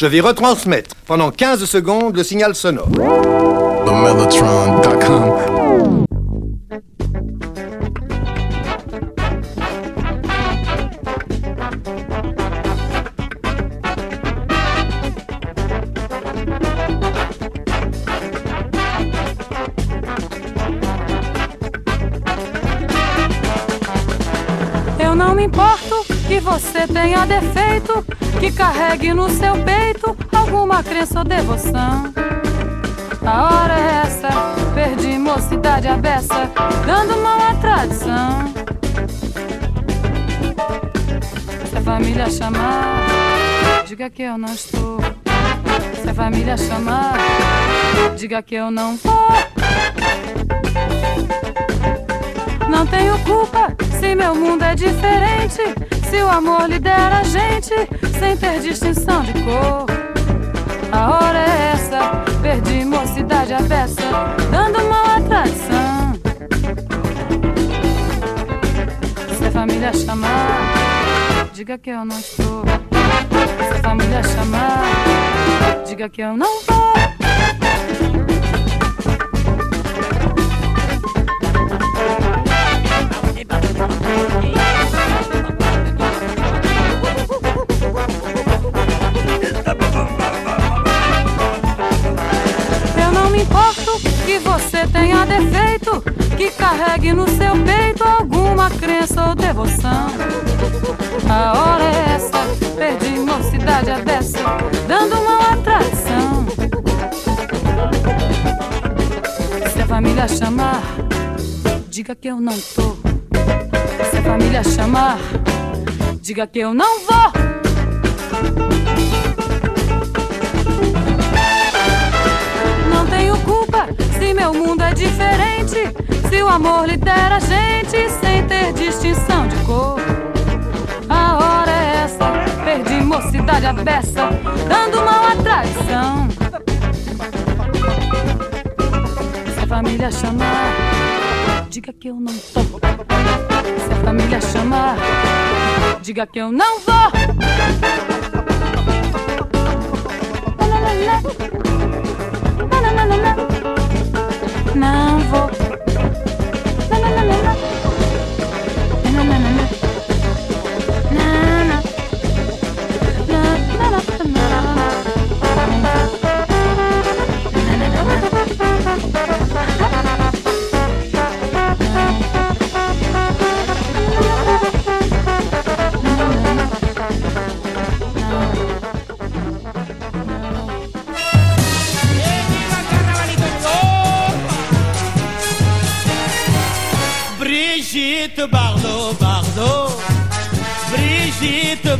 je vais retransmettre pendant 15 secondes le signal sonore. TheMellotron.com Eu não me importo que você tenha defeito, que carregue no seu peito alguma crença ou devoção. A hora é essa, perdi mocidade a beça, dando mão à tradição. Se a família chamar, diga que eu não estou. Se a família chamar, diga que eu não vou. Não tenho culpa se meu mundo é diferente. Se o amor lidera a gente sem ter distinção de cor. A hora é essa, perdi mocidade a beça, dando mão à tradição. Se a família chamar, diga que eu não estou. Se a família chamar, diga que eu não vou. Você tenha defeito, que carregue no seu peito alguma crença ou devoção. A hora é essa, perdi mocidade a beça, dando uma atração. Se a família chamar, diga que eu não tô. Se a família chamar, diga que eu não vou. Meu mundo é diferente. Se o amor lidera a gente sem ter distinção de cor. A hora é essa, perdi mocidade a beça, dando mal à traição. Se a família chamar, diga que eu não tô. Se a família chamar, diga que eu não vou. Não vou.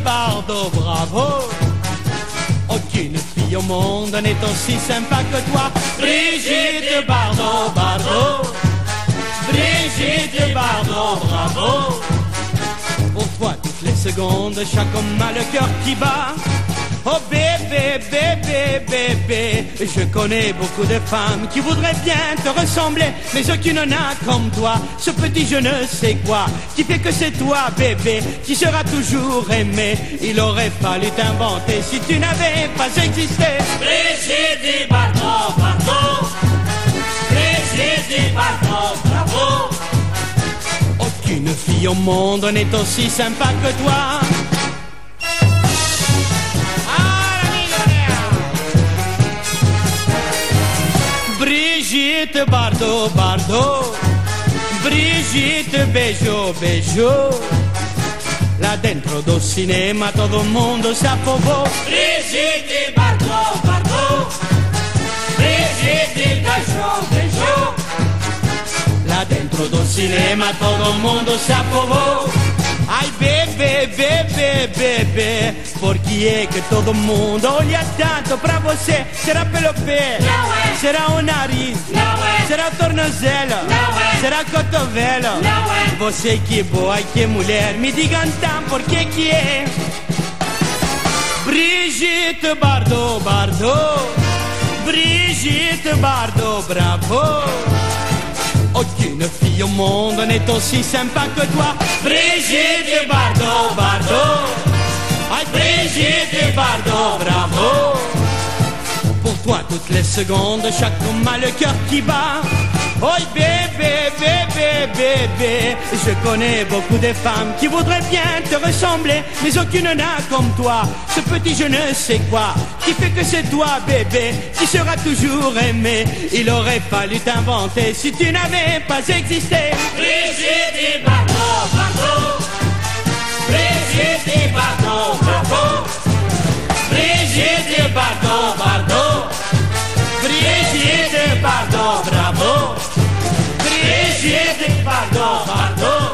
Bardot, bravo. Aucune fille au monde n'est aussi sympa que toi. Brigitte Bardot, Bardot, Brigitte Bardot, bravo. Pour toi, toutes les secondes, chaque homme a le cœur qui bat. Oh bébé, bébé, bébé, je connais beaucoup de femmes qui voudraient bien te ressembler, mais aucune n'a comme toi, ce petit je ne sais quoi, qui fait que c'est toi, bébé, qui sera toujours aimé. Il aurait fallu t'inventer si tu n'avais pas existé. Brigitte Bardot, Bardot, Brigitte Bardot, bravo. Aucune fille au monde n'est aussi sympa que toi. Brigitte Bardot, Bardot, Brigitte beijo, beijo. Lá dentro do cinema todo mundo se afogou. Brigitte Bardot, Bardot, Brigitte beijo, beijo. Lá dentro do cinema todo mundo se afogou. Ai bebê, bebê, bebê, por que é que todo mundo olha tanto pra você? Será pelo pé? Não é. Será o nariz? Não é. Será o tornozelo? Não é. Será cotovelo? Não é. Você que boa e que mulher, me digam então por que que é? Brigitte Bardot, Bardot, Brigitte Bardot, bravo. Aucune fille au monde n'est aussi sympa que toi. Brigitte Bardot, Bardot, Aïe, Brigitte Bardot, bravo. Pour toi, toutes les secondes, chaque homme a le cœur qui bat. Oh bébé, bébé, bébé, je connais beaucoup de femmes qui voudraient bien te ressembler, mais aucune n'a comme toi, ce petit je ne sais quoi, qui fait que c'est toi bébé, qui sera toujours aimé. Il aurait fallu t'inventer si tu n'avais pas existé. Brigitte Bardot, Bardot, Brigitte Bardot, bravo, Brigitte Bardot, Bardot, Bardot, bravo. Brigitte, pardon, pardon.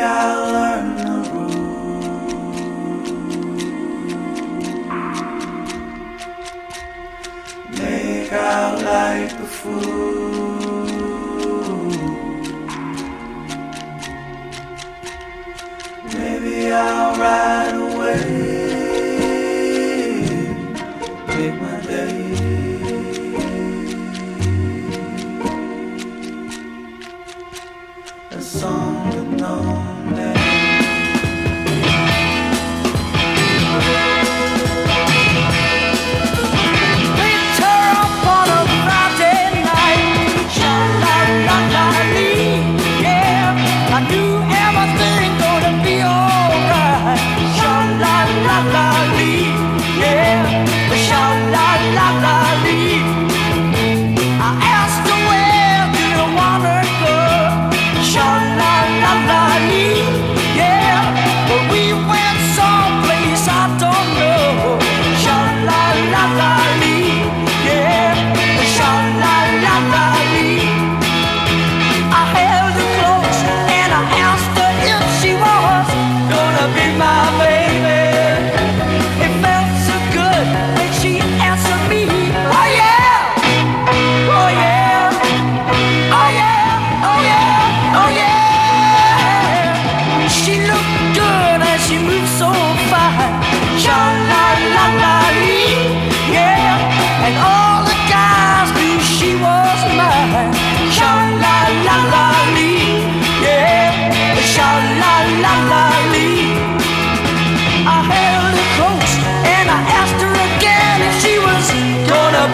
I love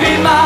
be my.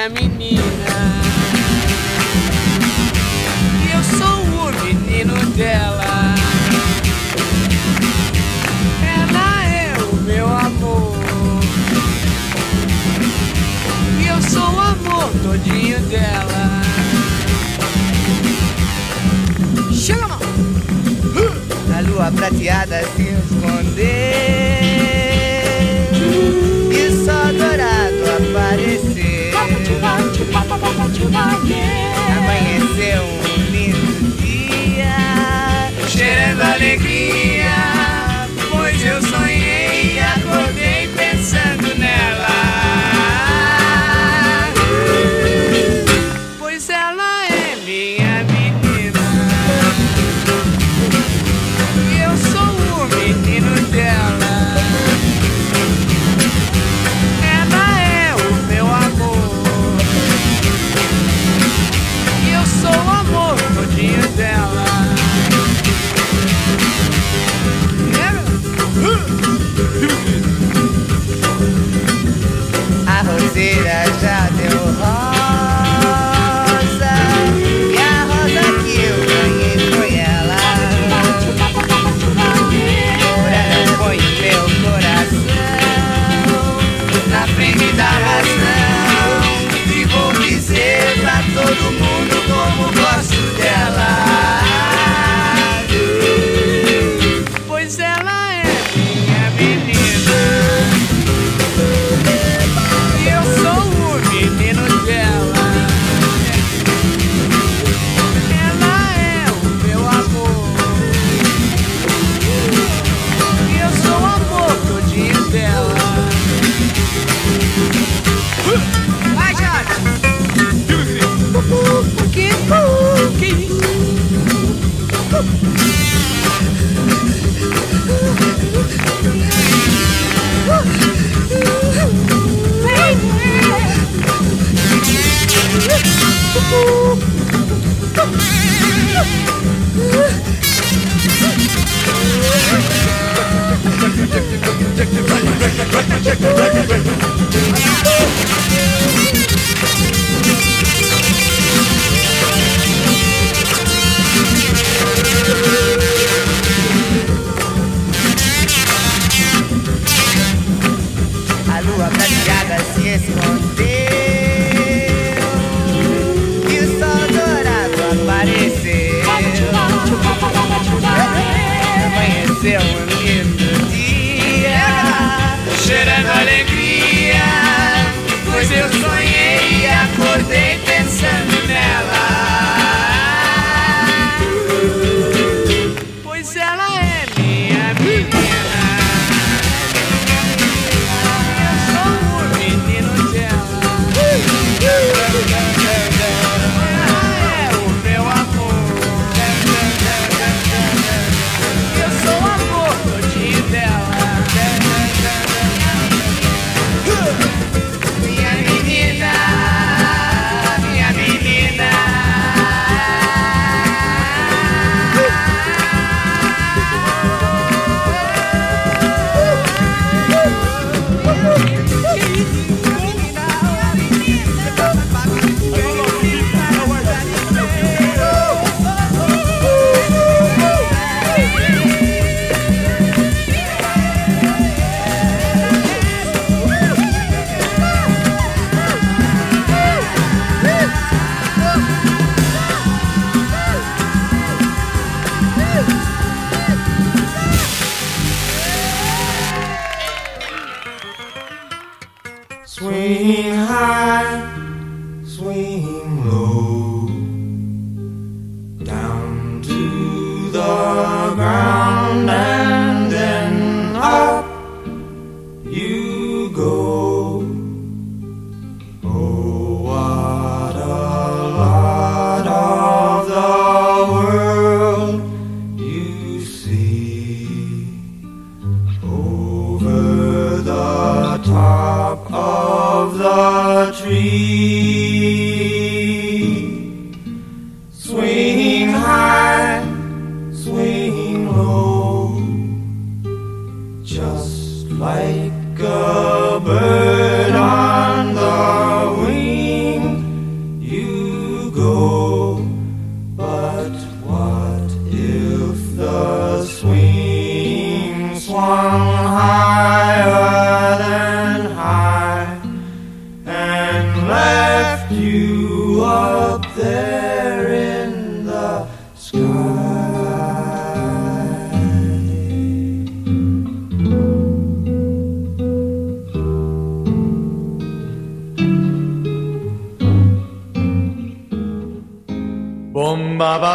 minha menina. E eu sou o menino dela. Ela é o meu amor. E eu sou o amor todinho dela. Chega, mano! Uh! A lua prateada se esconder. E só dourado aparecer. Amanheceu um lindo dia, cheirando alegria, pois eu sonhei. doideira já deu.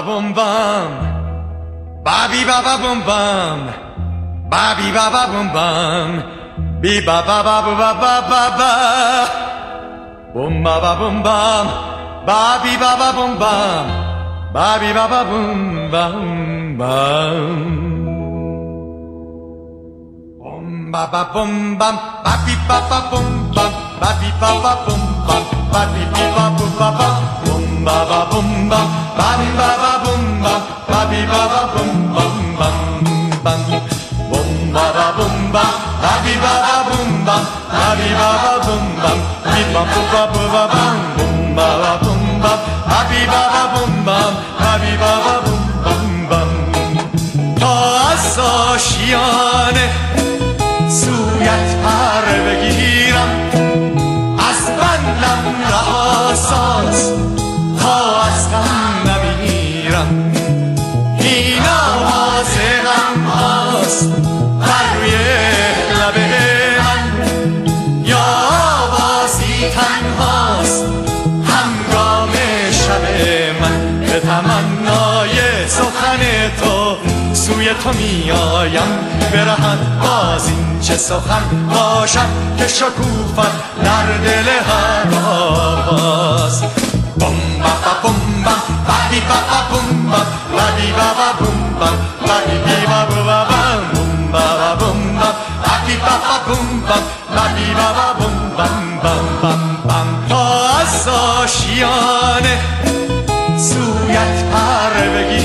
Boom bum. Bobby ba ba boom bum. Bobby ba ba boom bum. Be ba ba ba ba ba ba ba ba. Boom ba ba boom bum. Bobby ba ba boom bum. Bobby ba ba boom bum bum. Boom ba ba boom bum. Bobby ba ba boom bum. Bobby ba ba boom bum. Bobby ba ba boom ba ba. Boom ba ba bum ba ba bi ba ba bum ba ba bi ba ba bum bum bum bum bum ba ba bum ba ba bi ba ba bum ba ba bi ba ba bum bum bi ba bu ba bu ba bum bum ba ba bum ba ba bi ba ba bum bum ba bi ba ba bum bum bum تا از آشیانه سویت پر میایم برهد باز این چه سخن باشد که شکوفت در دل هر آواز. بم با با بم بم بادی با با بم بم بادی با با بم بم بادی بی با با بم بم با با بم بم بادی با با بم بم بادی با با بم بم. بم بم بم تا از آشیانه سویت پر بگیرم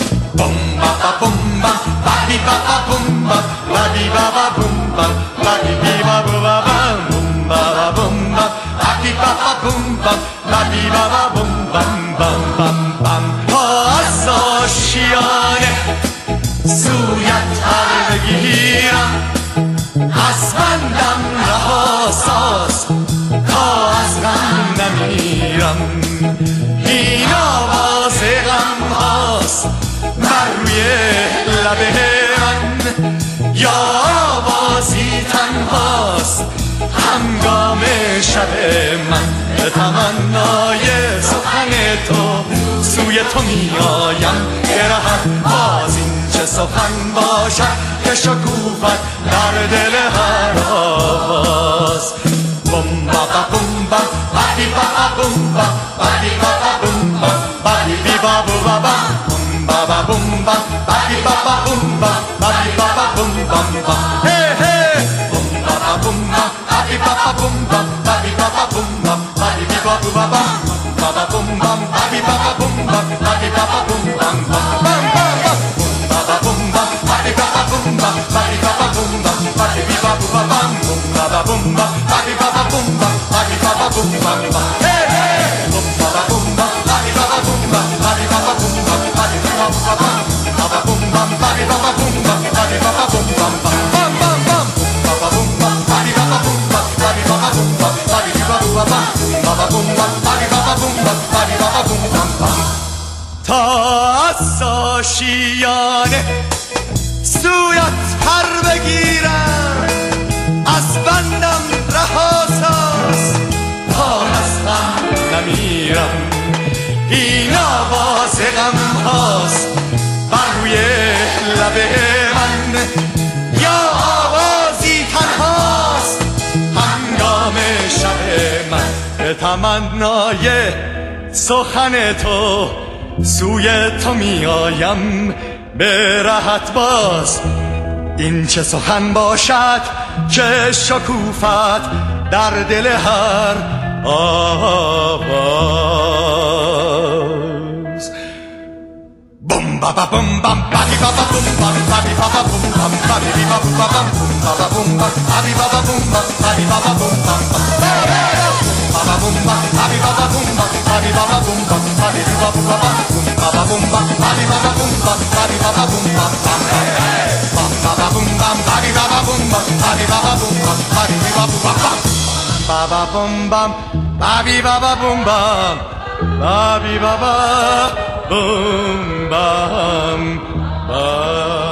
di ba ba bum ba, la di ba ba bum ba, la di ba ba bum ba ba bum ba, la di ba ba bum ba, la di ba ba bum bam bam bam bam. پاس آشیانه سویت هر بگیرم از بندم رها ساز تا از غم نمیرم این آواز یا آوازی تنهاست هنگام شب من به تمنای سخن تو سوی تو میایم برهد باز این چه سخن باشد که شکوفت در دل هر آواز. بم با با بم بم بادی با با بادی با با بادی بی با بو با با. با bumba, badi baba bumba, badi baba bum bum bum. Hey hey, bum baba bumba, badi baba bumba, badi baba bumba, badi baba bumba bum, baba bum bum, badi baba bumba, badi baba bum bum bum, bum bum bum. Bum baba bumba, badi baba bumba, badi baba bumba, badi baba bumba bum, bum baba bumba, badi baba bumba, badi baba bum bum bum. تمنای سخن تو سوی تو می آیم به راحت باز. این چه سخن باشد که شکوفت در دل هر آواز. بوم بابا بوم بام بابی بابا بوم بام با با بوم بام با با بوم بام با با بوم بام با با بوم بام با با بوم بام bumba, babi baba bumba, babi baba bumba, babi baba bumba, baba bumba, babi baba bumba, babi baba bumba, baba bumba, babi baba bumba, babi baba bumba, babi baba bumba, baba bumba, babi baba bumba, babi baba bumba, baba.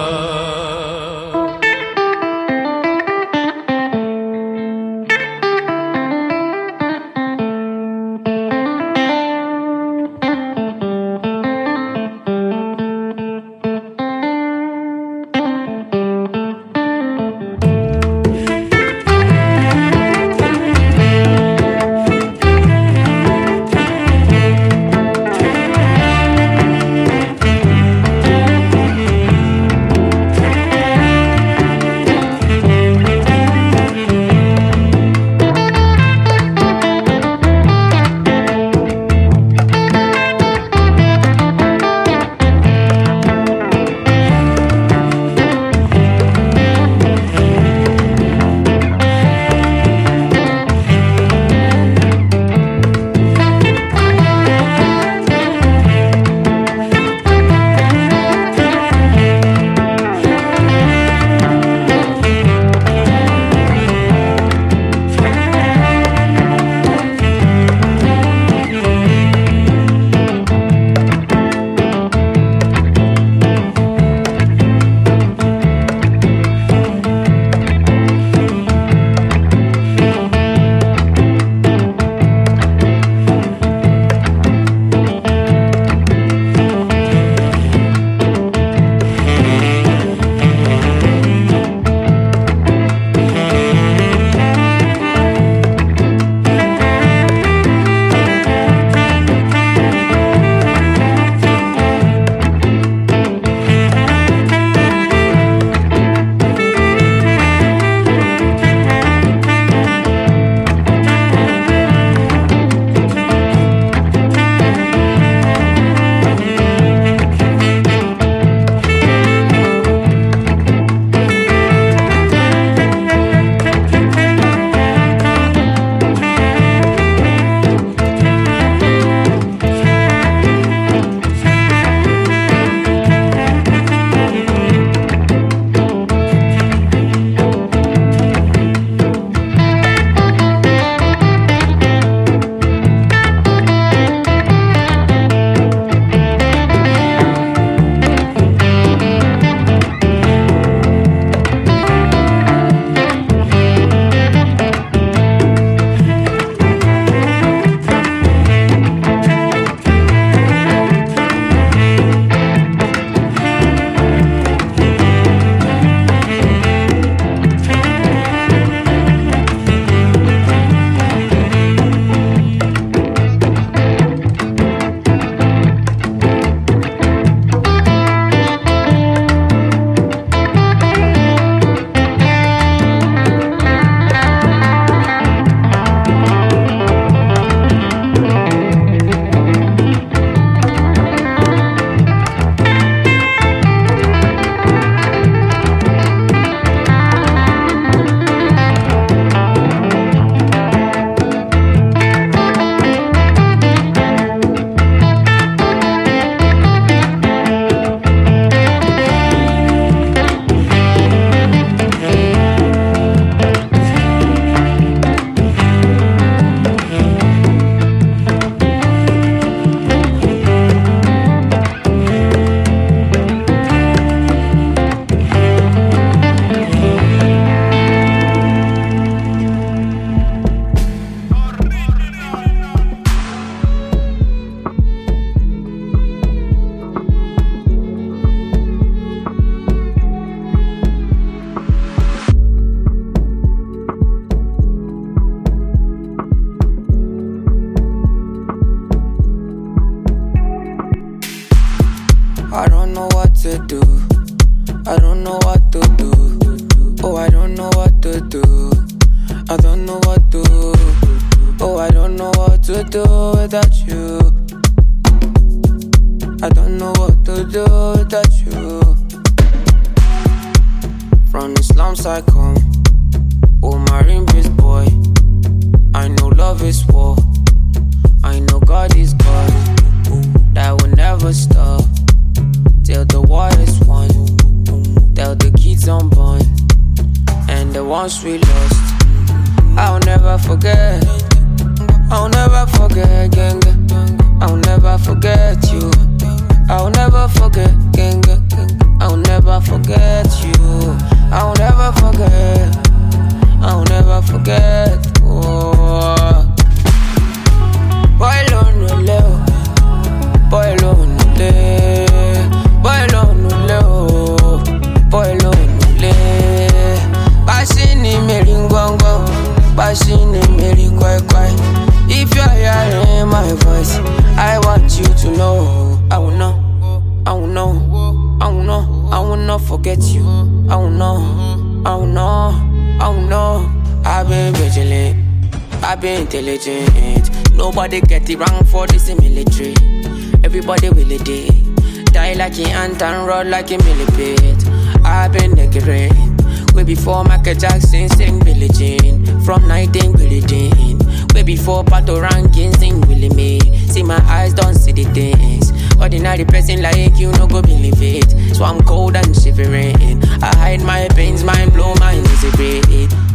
eyes don't see the things. Ordinary person like you no go believe it. So I'm cold and shivering. I hide my pains, mind blow, mind is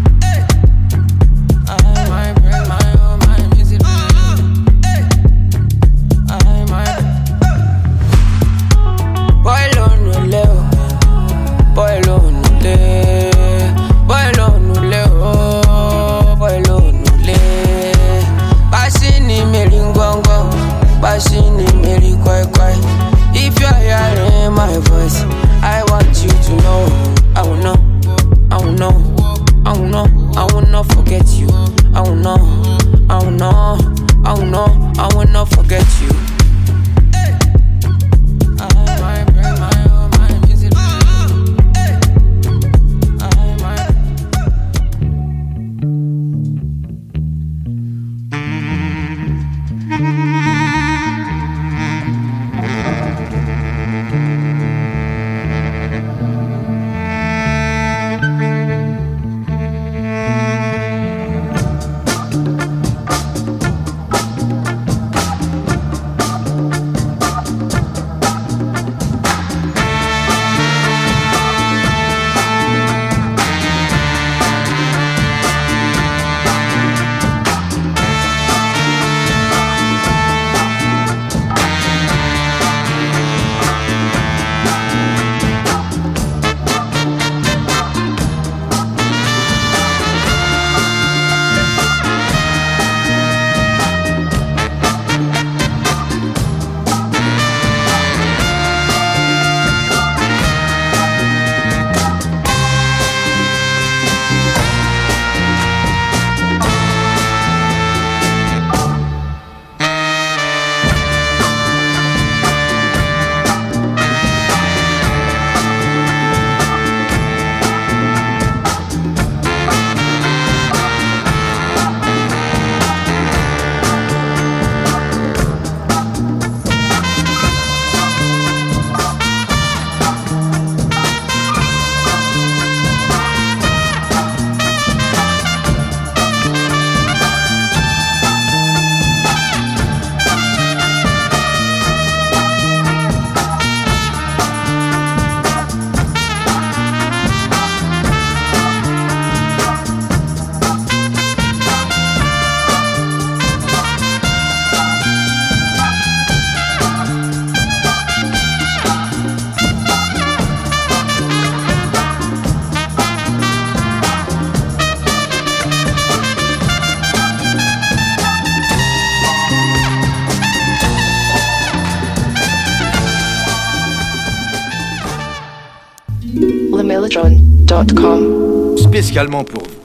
fiscalement pour vous.